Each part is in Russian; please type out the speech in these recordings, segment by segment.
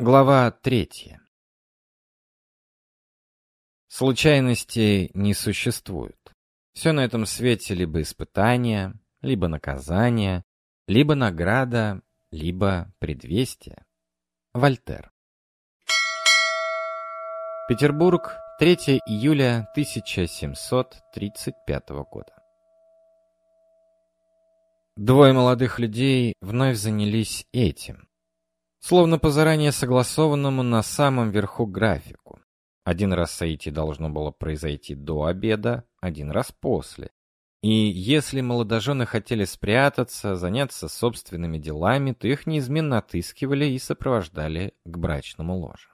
Глава третья. Случайностей не существует. Все на этом свете либо испытание, либо наказание, либо награда, либо предвестие. Вольтер. Петербург, 3 июля 1735 года. Двое молодых людей вновь занялись этим словно по заранее согласованному на самом верху графику. Один раз сойти должно было произойти до обеда, один раз после. И если молодожены хотели спрятаться, заняться собственными делами, то их неизменно отыскивали и сопровождали к брачному ложу.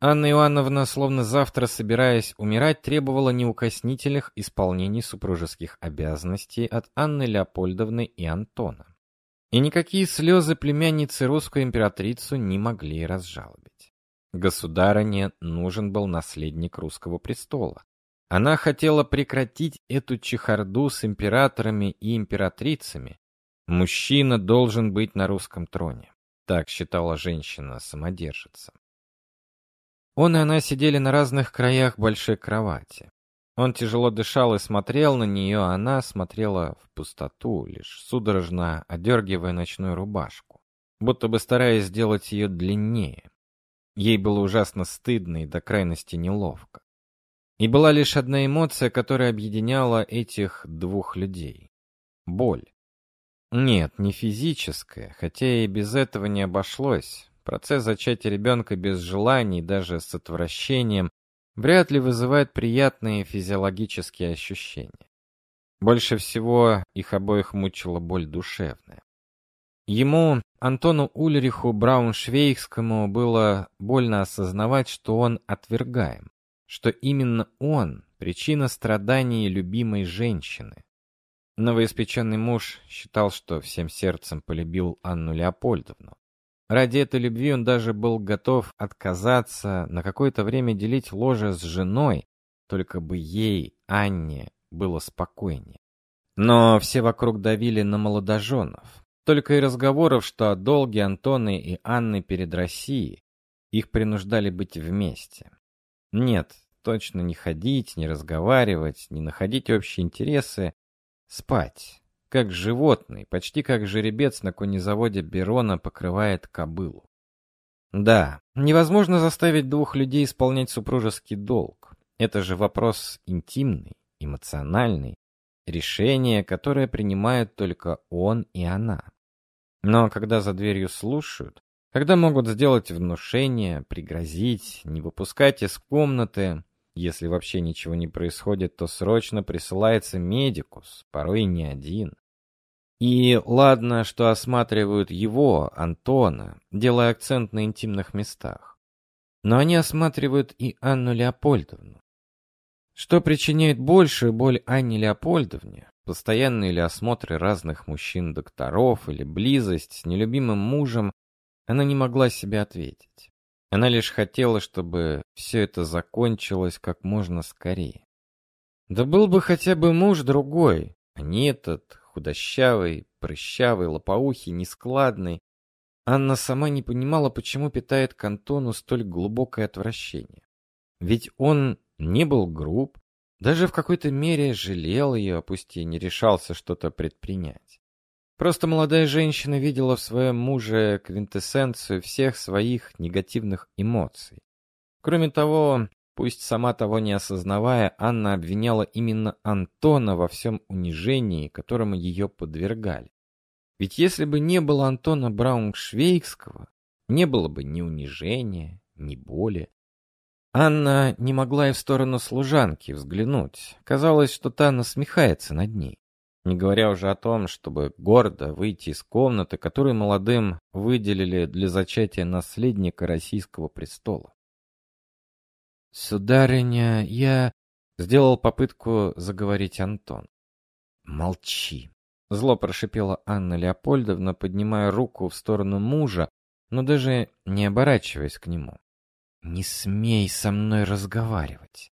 Анна Иоанновна, словно завтра собираясь умирать, требовала неукоснительных исполнений супружеских обязанностей от Анны Леопольдовны и Антона. И никакие слезы племянницы русскую императрицу не могли разжалобить. Государыне нужен был наследник русского престола. Она хотела прекратить эту чехарду с императорами и императрицами. Мужчина должен быть на русском троне. Так считала женщина-самодержица. Он и она сидели на разных краях большой кровати. Он тяжело дышал и смотрел на нее, а она смотрела в пустоту, лишь судорожно одергивая ночную рубашку, будто бы стараясь сделать ее длиннее. Ей было ужасно стыдно и до крайности неловко. И была лишь одна эмоция, которая объединяла этих двух людей — боль. Нет, не физическая, хотя и без этого не обошлось. Процесс зачатия ребенка без желаний, даже с отвращением, вряд ли вызывает приятные физиологические ощущения. Больше всего их обоих мучила боль душевная. Ему, Антону Ульриху Брауншвейгскому, было больно осознавать, что он отвергаем, что именно он – причина страданий любимой женщины. Новоиспеченный муж считал, что всем сердцем полюбил Анну Леопольдовну. Ради этой любви он даже был готов отказаться на какое-то время делить ложе с женой, только бы ей, Анне, было спокойнее. Но все вокруг давили на молодоженов. Только и разговоров, что о долге Антоны и Анны перед Россией, их принуждали быть вместе. Нет, точно не ходить, не разговаривать, не находить общие интересы, спать как животный, почти как жеребец на конезаводе Берона покрывает кобылу. Да, невозможно заставить двух людей исполнять супружеский долг. Это же вопрос интимный, эмоциональный, решение, которое принимают только он и она. Но когда за дверью слушают, когда могут сделать внушение, пригрозить, не выпускать из комнаты, если вообще ничего не происходит, то срочно присылается медикус, порой не один. И ладно, что осматривают его, Антона, делая акцент на интимных местах. Но они осматривают и Анну Леопольдовну. Что причиняет большую боль Анне Леопольдовне? Постоянные ли осмотры разных мужчин-докторов или близость с нелюбимым мужем, она не могла себе ответить. Она лишь хотела, чтобы все это закончилось как можно скорее. Да был бы хотя бы муж другой, а не этот худощавый, прыщавый, лопоухий, нескладный. Анна сама не понимала, почему питает к Антону столь глубокое отвращение. Ведь он не был груб, даже в какой-то мере жалел ее, пусть и не решался что-то предпринять. Просто молодая женщина видела в своем муже квинтэссенцию всех своих негативных эмоций. Кроме того, Пусть сама того не осознавая, Анна обвиняла именно Антона во всем унижении, которому ее подвергали. Ведь если бы не было Антона Брауншвейгского, не было бы ни унижения, ни боли. Анна не могла и в сторону служанки взглянуть. Казалось, что та насмехается над ней. Не говоря уже о том, чтобы гордо выйти из комнаты, которую молодым выделили для зачатия наследника российского престола. «Сударыня, я...» — сделал попытку заговорить Антон. «Молчи!» — зло прошипела Анна Леопольдовна, поднимая руку в сторону мужа, но даже не оборачиваясь к нему. «Не смей со мной разговаривать!»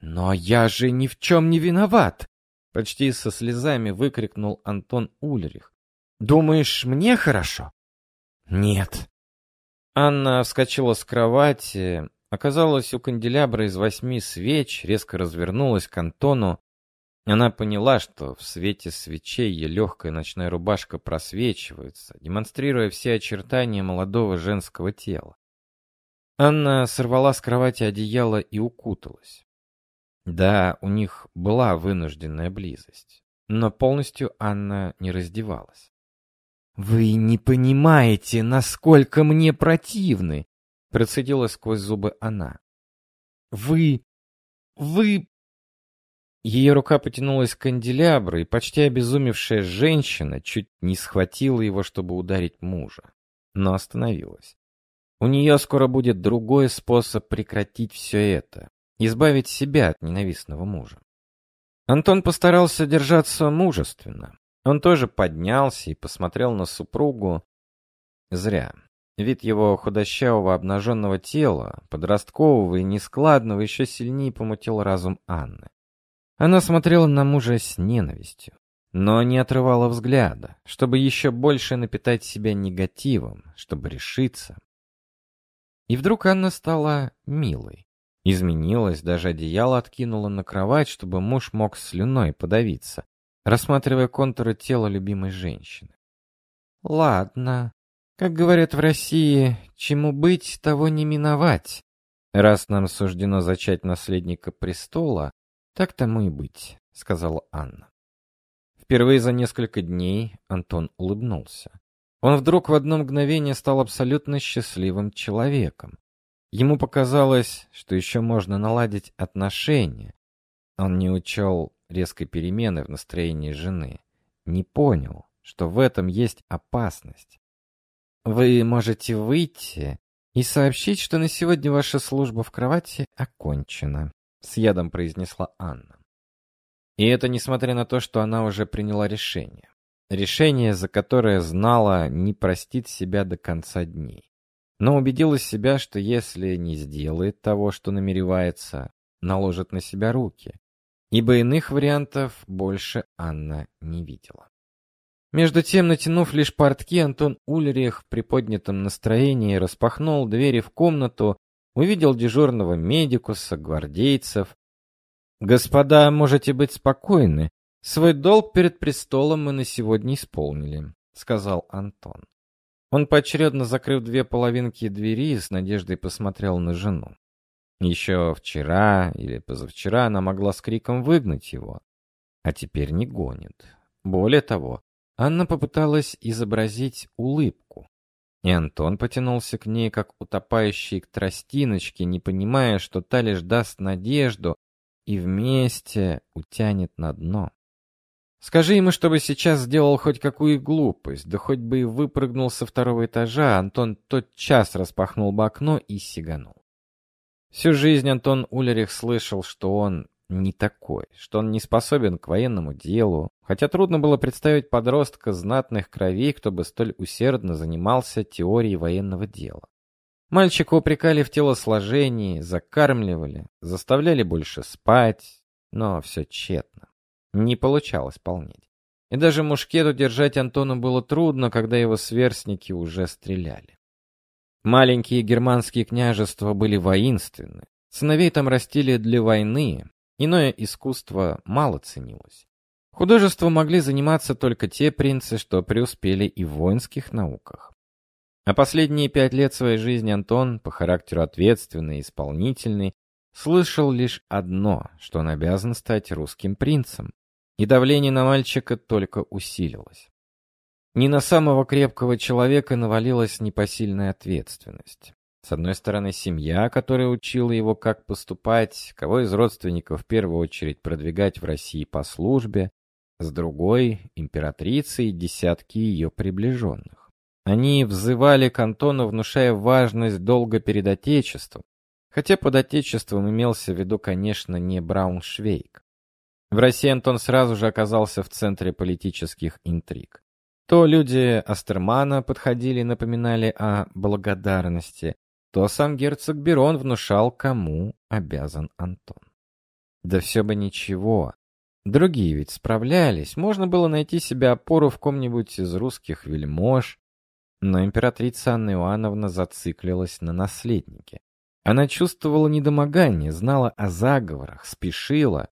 «Но я же ни в чем не виноват!» Почти со слезами выкрикнул Антон Ульрих. «Думаешь, мне хорошо?» «Нет, Анна вскочила с кровати, оказалась у канделябра из восьми свеч, резко развернулась к Антону. Она поняла, что в свете свечей ее легкая ночная рубашка просвечивается, демонстрируя все очертания молодого женского тела. Анна сорвала с кровати одеяло и укуталась. Да, у них была вынужденная близость, но полностью Анна не раздевалась. «Вы не понимаете, насколько мне противны!» Процедила сквозь зубы она. «Вы... вы...» Ее рука потянулась к канделябру, и почти обезумевшая женщина чуть не схватила его, чтобы ударить мужа, но остановилась. У нее скоро будет другой способ прекратить все это, избавить себя от ненавистного мужа. Антон постарался держаться мужественно. Он тоже поднялся и посмотрел на супругу. Зря. Вид его худощавого обнаженного тела, подросткового и нескладного, еще сильнее помутил разум Анны. Она смотрела на мужа с ненавистью, но не отрывала взгляда, чтобы еще больше напитать себя негативом, чтобы решиться. И вдруг Анна стала милой. Изменилась, даже одеяло откинула на кровать, чтобы муж мог слюной подавиться, рассматривая контуры тела любимой женщины. «Ладно. Как говорят в России, чему быть, того не миновать. Раз нам суждено зачать наследника престола, так тому и быть», — сказала Анна. Впервые за несколько дней Антон улыбнулся. Он вдруг в одно мгновение стал абсолютно счастливым человеком. Ему показалось, что еще можно наладить отношения. Он не учел резкой перемены в настроении жены. Не понял, что в этом есть опасность. Вы можете выйти и сообщить, что на сегодня ваша служба в кровати окончена, с ядом произнесла Анна. И это несмотря на то, что она уже приняла решение. Решение, за которое знала, не простит себя до конца дней. Но убедила себя, что если не сделает того, что намеревается, наложит на себя руки ибо иных вариантов больше Анна не видела. Между тем, натянув лишь портки, Антон Ульрих в приподнятом настроении распахнул двери в комнату, увидел дежурного медикуса, гвардейцев. «Господа, можете быть спокойны. Свой долг перед престолом мы на сегодня исполнили», — сказал Антон. Он поочередно, закрыв две половинки двери, с надеждой посмотрел на жену. Еще вчера или позавчера она могла с криком выгнать его, а теперь не гонит. Более того, Анна попыталась изобразить улыбку. И Антон потянулся к ней, как утопающий к тростиночке, не понимая, что та лишь даст надежду и вместе утянет на дно. Скажи ему, чтобы сейчас сделал хоть какую глупость, да хоть бы и выпрыгнул со второго этажа, Антон тотчас распахнул бы окно и сиганул. Всю жизнь Антон Улерих слышал, что он не такой, что он не способен к военному делу, хотя трудно было представить подростка знатных кровей, кто бы столь усердно занимался теорией военного дела. Мальчика упрекали в телосложении, закармливали, заставляли больше спать, но все тщетно. Не получалось полнеть. И даже мушкет удержать Антону было трудно, когда его сверстники уже стреляли. Маленькие германские княжества были воинственны. Сыновей там растили для войны. Иное искусство мало ценилось. Художеством могли заниматься только те принцы, что преуспели и в воинских науках. А последние пять лет своей жизни Антон, по характеру ответственный и исполнительный, слышал лишь одно, что он обязан стать русским принцем. И давление на мальчика только усилилось. Не на самого крепкого человека навалилась непосильная ответственность. С одной стороны, семья, которая учила его, как поступать, кого из родственников в первую очередь продвигать в России по службе, с другой — императрица и десятки ее приближенных. Они взывали к Антону, внушая важность долга перед Отечеством, хотя под Отечеством имелся в виду, конечно, не Брауншвейг. В России Антон сразу же оказался в центре политических интриг. То люди Астермана подходили и напоминали о благодарности, то сам герцог Берон внушал, кому обязан Антон. Да все бы ничего. Другие ведь справлялись, можно было найти себе опору в ком-нибудь из русских вельмож. Но императрица Анна Иоанновна зациклилась на наследнике. Она чувствовала недомогание, знала о заговорах, спешила.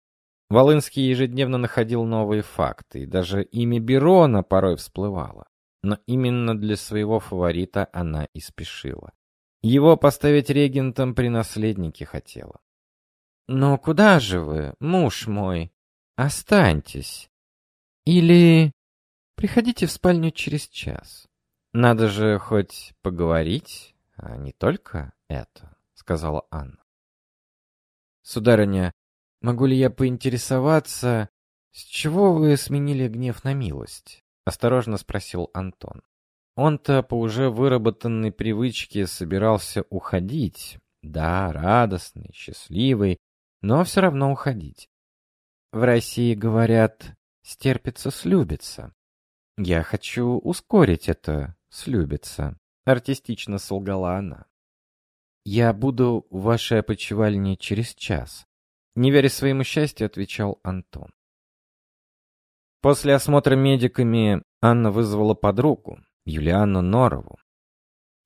Волынский ежедневно находил новые факты, и даже имя Берона порой всплывало. Но именно для своего фаворита она и спешила. Его поставить регентом при наследнике хотела. «Но куда же вы, муж мой? Останьтесь. Или приходите в спальню через час. Надо же хоть поговорить, а не только это», — сказала Анна. «Сударыня, могу ли я поинтересоваться, с чего вы сменили гнев на милость?» — осторожно спросил Антон. Он-то по уже выработанной привычке собирался уходить. Да, радостный, счастливый, но все равно уходить. В России говорят «стерпится, слюбится». Я хочу ускорить это «слюбится», — артистично солгала она. «Я буду в вашей опочивальне через час», — не веря своему счастью, отвечал Антон. После осмотра медиками Анна вызвала подругу, Юлиану Норову.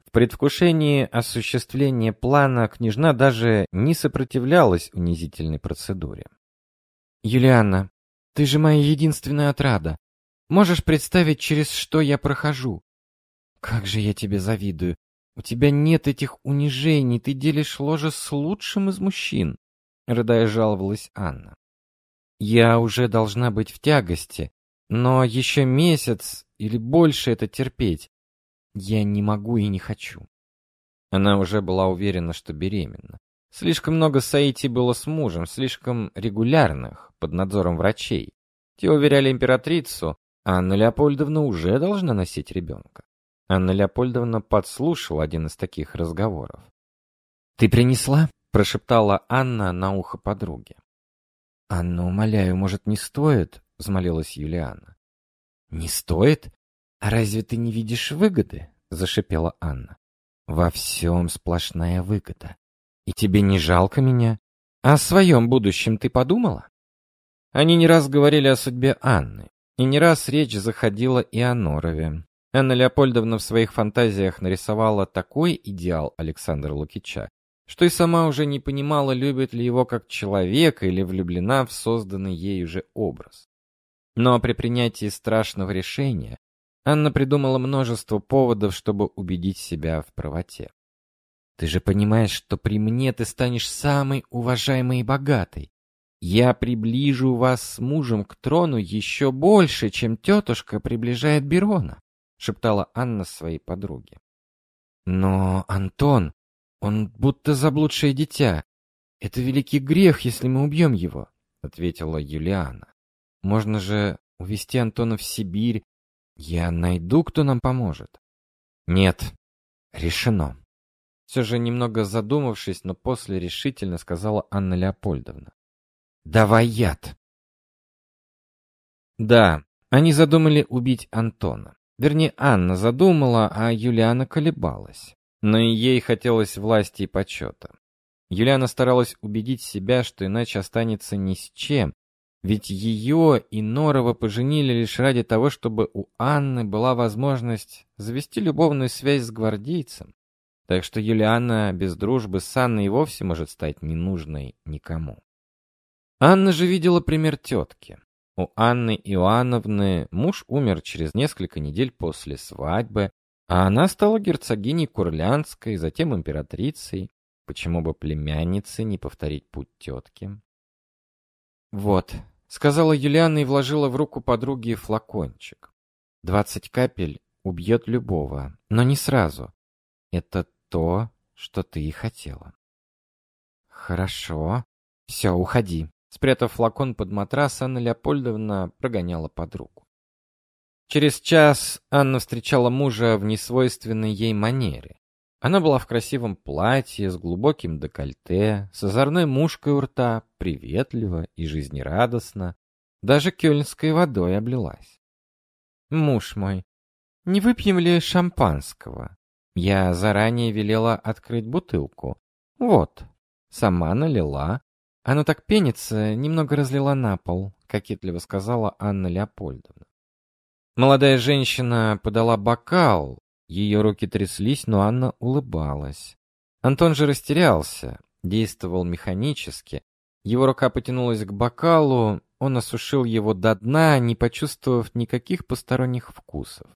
В предвкушении осуществления плана княжна даже не сопротивлялась унизительной процедуре. «Юлианна, ты же моя единственная отрада. Можешь представить, через что я прохожу? Как же я тебе завидую. У тебя нет этих унижений, ты делишь ложе с лучшим из мужчин», — рыдая жаловалась Анна. «Я уже должна быть в тягости, но еще месяц или больше это терпеть я не могу и не хочу. Она уже была уверена, что беременна. Слишком много Саити было с мужем, слишком регулярных, под надзором врачей. Те уверяли императрицу, Анна Леопольдовна уже должна носить ребенка. Анна Леопольдовна подслушала один из таких разговоров. «Ты принесла?» — прошептала Анна на ухо подруге. «Анна, умоляю, может, не стоит?» — взмолилась Юлиана. «Не стоит? А разве ты не видишь выгоды?» — зашипела Анна. «Во всем сплошная выгода. И тебе не жалко меня? А о своем будущем ты подумала?» Они не раз говорили о судьбе Анны, и не раз речь заходила и о Норове. Анна Леопольдовна в своих фантазиях нарисовала такой идеал Александра Лукича, что и сама уже не понимала, любит ли его как человека или влюблена в созданный ею же образ. Но при принятии страшного решения Анна придумала множество поводов, чтобы убедить себя в правоте. «Ты же понимаешь, что при мне ты станешь самой уважаемой и богатой. Я приближу вас с мужем к трону еще больше, чем тетушка приближает Берона», — шептала Анна своей подруге. «Но, Антон, он будто заблудшее дитя. Это великий грех, если мы убьем его», — ответила Юлиана. Можно же увезти Антона в Сибирь. Я найду, кто нам поможет. Нет, решено. Все же немного задумавшись, но после решительно сказала Анна Леопольдовна. Давай яд. Да, они задумали убить Антона. Вернее, Анна задумала, а Юлиана колебалась. Но и ей хотелось власти и почета. Юлиана старалась убедить себя, что иначе останется ни с чем, ведь ее и Норова поженили лишь ради того, чтобы у Анны была возможность завести любовную связь с гвардейцем. Так что Юлиана без дружбы с Анной и вовсе может стать ненужной никому. Анна же видела пример тетки. У Анны Иоанновны муж умер через несколько недель после свадьбы, а она стала герцогиней Курлянской, затем императрицей. Почему бы племяннице не повторить путь тетки? Вот, Сказала Юлиана и вложила в руку подруги флакончик. Двадцать капель убьет любого, но не сразу. Это то, что ты и хотела. Хорошо. Все, уходи. Спрятав флакон под матрас, Анна Леопольдовна прогоняла подругу. Через час Анна встречала мужа в несвойственной ей манере. Она была в красивом платье, с глубоким декольте, с озорной мушкой у рта, приветливо и жизнерадостно. Даже кёльнской водой облилась. «Муж мой, не выпьем ли шампанского? Я заранее велела открыть бутылку. Вот, сама налила. Оно так пенится, немного разлила на пол», — кокетливо сказала Анна Леопольдовна. Молодая женщина подала бокал, Ее руки тряслись, но Анна улыбалась. Антон же растерялся, действовал механически. Его рука потянулась к бокалу, он осушил его до дна, не почувствовав никаких посторонних вкусов.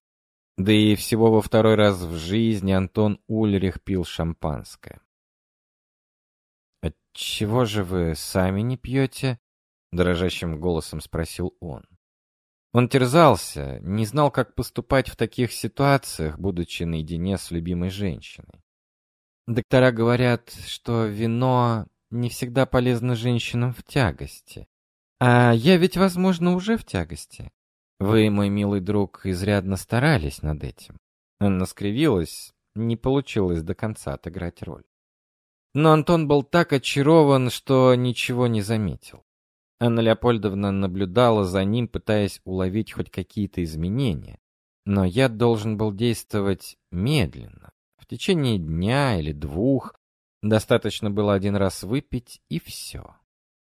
Да и всего во второй раз в жизни Антон Ульрих пил шампанское. «Отчего же вы сами не пьете?» — дрожащим голосом спросил он. Он терзался, не знал, как поступать в таких ситуациях, будучи наедине с любимой женщиной. Доктора говорят, что вино не всегда полезно женщинам в тягости. А я ведь, возможно, уже в тягости. Вы, мой милый друг, изрядно старались над этим. Она скривилась, не получилось до конца отыграть роль. Но Антон был так очарован, что ничего не заметил. Анна Леопольдовна наблюдала за ним, пытаясь уловить хоть какие-то изменения. Но я должен был действовать медленно. В течение дня или двух достаточно было один раз выпить, и все.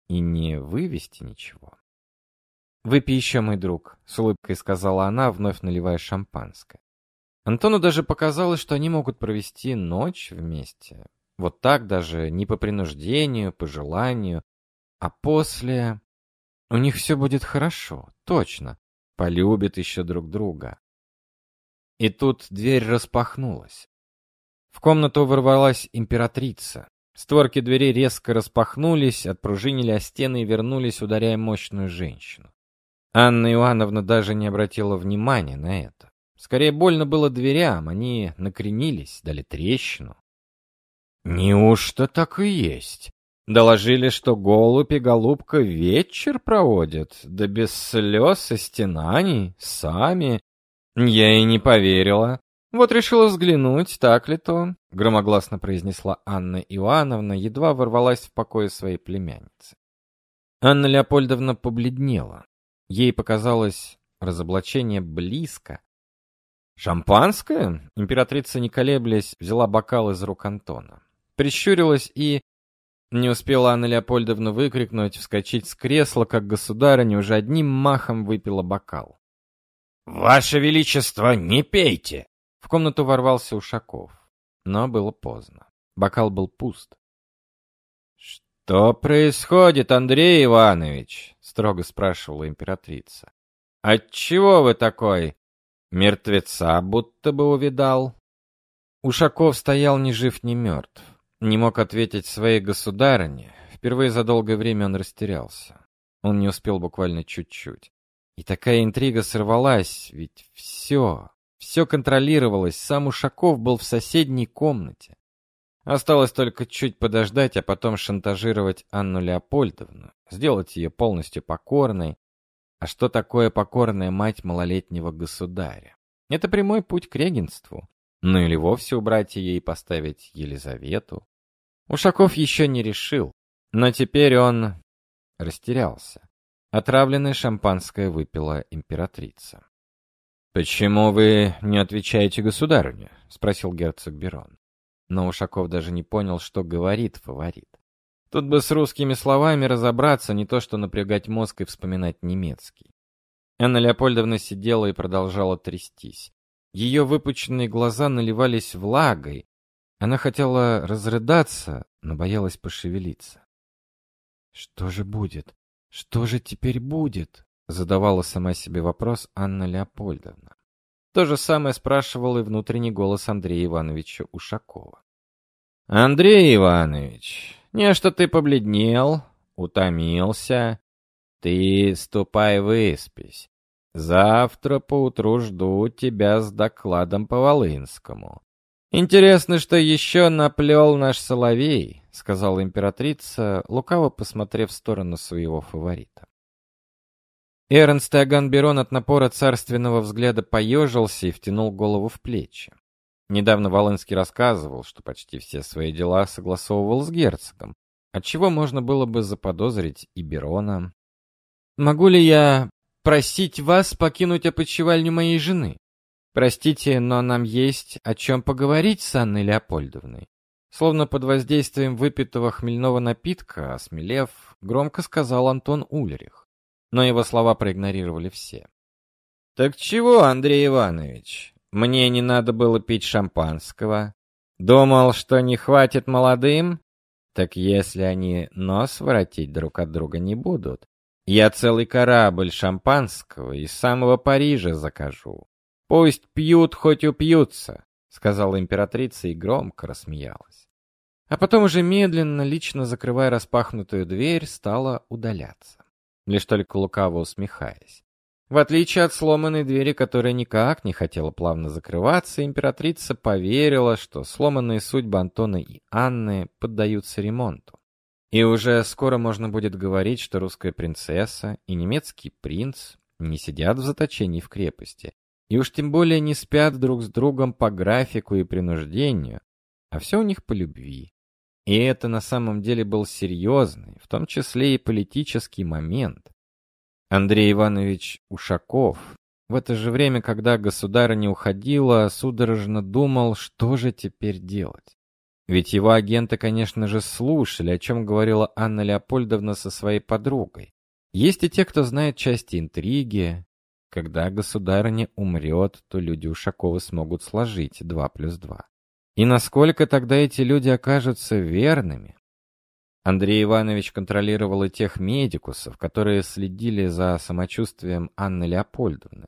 И не вывести ничего. «Выпей еще, мой друг», — с улыбкой сказала она, вновь наливая шампанское. Антону даже показалось, что они могут провести ночь вместе. Вот так даже, не по принуждению, по желанию, а после... У них все будет хорошо, точно. Полюбят еще друг друга. И тут дверь распахнулась. В комнату ворвалась императрица. Створки двери резко распахнулись, отпружинили о стены и вернулись, ударяя мощную женщину. Анна Иоанновна даже не обратила внимания на это. Скорее больно было дверям, они накренились, дали трещину. «Неужто так и есть?» Доложили, что голубь и голубка вечер проводят, да без слез и стенаний, сами. Я и не поверила. Вот решила взглянуть, так ли то, громогласно произнесла Анна Иоанновна, едва ворвалась в покое своей племянницы. Анна Леопольдовна побледнела. Ей показалось разоблачение близко. «Шампанское?» Императрица, не колеблясь, взяла бокал из рук Антона. Прищурилась и, не успела Анна Леопольдовна выкрикнуть, вскочить с кресла, как государыня уже одним махом выпила бокал. «Ваше Величество, не пейте!» В комнату ворвался Ушаков. Но было поздно. Бокал был пуст. «Что происходит, Андрей Иванович?» — строго спрашивала императрица. «Отчего вы такой? Мертвеца будто бы увидал?» Ушаков стоял ни жив, ни мертв. Не мог ответить своей государыне. Впервые за долгое время он растерялся. Он не успел буквально чуть-чуть. И такая интрига сорвалась, ведь все, все контролировалось, сам Ушаков был в соседней комнате. Осталось только чуть подождать, а потом шантажировать Анну Леопольдовну, сделать ее полностью покорной. А что такое покорная мать малолетнего государя? Это прямой путь к регенству. Ну или вовсе убрать ее и поставить Елизавету. Ушаков еще не решил, но теперь он растерялся. Отравленное шампанское выпила императрица. «Почему вы не отвечаете государыне?» — спросил герцог Берон. Но Ушаков даже не понял, что говорит фаворит. Тут бы с русскими словами разобраться, не то что напрягать мозг и вспоминать немецкий. Анна Леопольдовна сидела и продолжала трястись. Ее выпученные глаза наливались влагой. Она хотела разрыдаться, но боялась пошевелиться. «Что же будет? Что же теперь будет?» Задавала сама себе вопрос Анна Леопольдовна. То же самое спрашивал и внутренний голос Андрея Ивановича Ушакова. «Андрей Иванович, не что ты побледнел, утомился. Ты ступай выспись. Завтра поутру жду тебя с докладом по Волынскому. Интересно, что еще наплел наш Соловей, сказала императрица, лукаво посмотрев в сторону своего фаворита. Эрнст Иоганн Берон от напора царственного взгляда поежился и втянул голову в плечи. Недавно Волынский рассказывал, что почти все свои дела согласовывал с герцогом, отчего можно было бы заподозрить и Берона. «Могу ли я просить вас покинуть опочивальню моей жены. Простите, но нам есть о чем поговорить с Анной Леопольдовной. Словно под воздействием выпитого хмельного напитка, осмелев, громко сказал Антон Ульрих. Но его слова проигнорировали все. «Так чего, Андрей Иванович?» Мне не надо было пить шампанского. Думал, что не хватит молодым? Так если они нос воротить друг от друга не будут, я целый корабль шампанского из самого Парижа закажу. Пусть пьют, хоть упьются, сказала императрица и громко рассмеялась. А потом уже медленно, лично закрывая распахнутую дверь, стала удаляться, лишь только лукаво усмехаясь. В отличие от сломанной двери, которая никак не хотела плавно закрываться, императрица поверила, что сломанные судьбы Антона и Анны поддаются ремонту. И уже скоро можно будет говорить, что русская принцесса и немецкий принц не сидят в заточении в крепости, и уж тем более не спят друг с другом по графику и принуждению, а все у них по любви. И это на самом деле был серьезный, в том числе и политический момент. Андрей Иванович Ушаков в это же время, когда государыня уходила, судорожно думал, что же теперь делать. Ведь его агенты, конечно же, слушали, о чем говорила Анна Леопольдовна со своей подругой. Есть и те, кто знает части интриги. Когда государыня умрет, то люди Ушакова смогут сложить два плюс два. И насколько тогда эти люди окажутся верными? Андрей Иванович контролировал и тех медикусов, которые следили за самочувствием Анны Леопольдовны.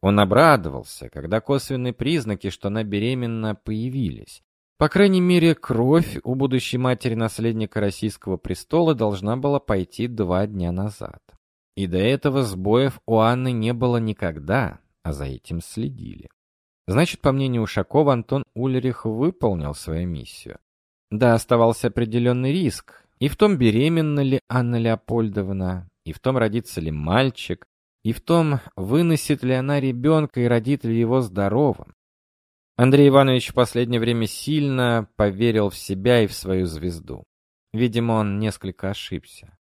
Он обрадовался, когда косвенные признаки, что она беременна, появились. По крайней мере, кровь у будущей матери наследника российского престола должна была пойти два дня назад. И до этого сбоев у Анны не было никогда, а за этим следили. Значит, по мнению Ушакова, Антон Ульрих выполнил свою миссию. Да, оставался определенный риск, и в том, беременна ли Анна Леопольдовна, и в том, родится ли мальчик, и в том, выносит ли она ребенка и родит ли его здоровым. Андрей Иванович в последнее время сильно поверил в себя и в свою звезду. Видимо, он несколько ошибся.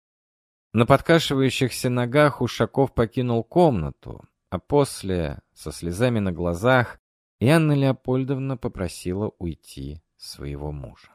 На подкашивающихся ногах Ушаков покинул комнату, а после, со слезами на глазах, Анна Леопольдовна попросила уйти своего мужа.